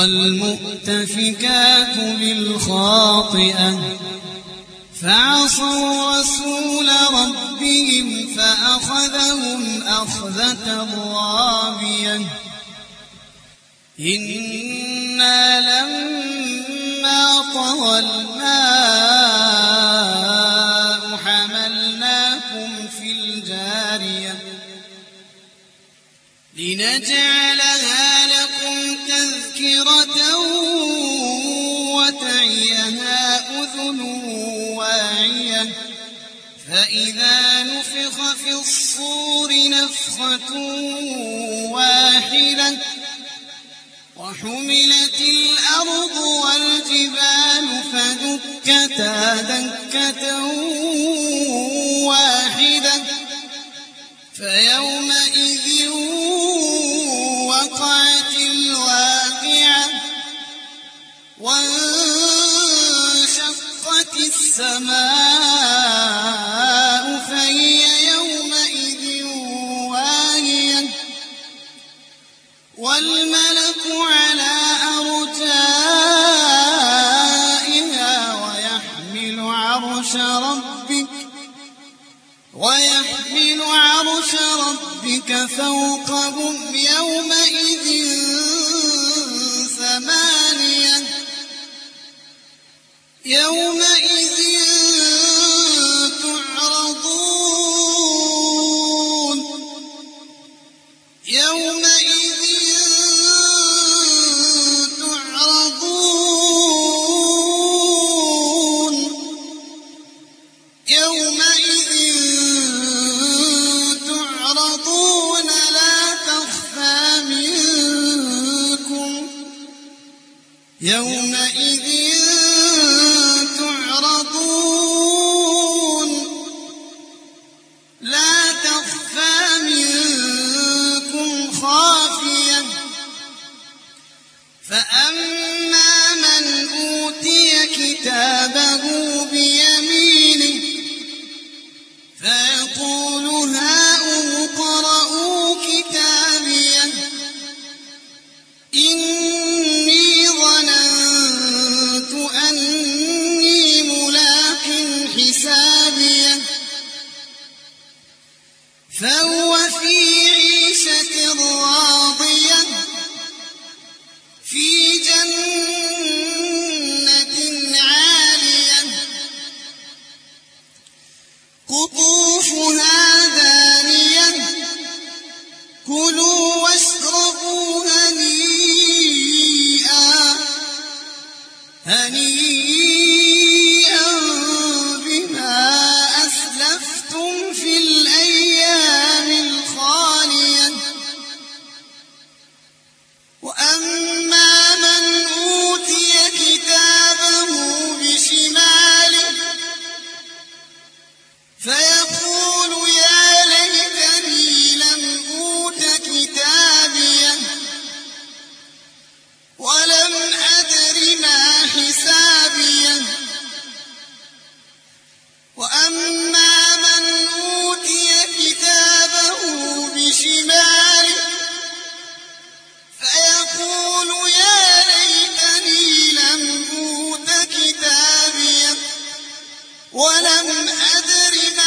والمؤتفكات بالخاطئة. فعصوا رسول ربهم فأخذهم أخذة رابية. إنا لما طغى الماء أذن واعية. فإذا نفخ في الصور نفخة واحدة وحملت الأرض والجبال فدكتا دكة واحدة. فيومئذ وقعت الواقعة وانشقت السماء فهي يومئذ واهية. والملك على أرجائها ويحمل عرش ربك ويحمل عرش ربك فوقهم يومئذ ثمانية. يومئذ يومئذ تعرضون. لا تخفى منكم خافية. فأما من أوتي كتابه لم أدر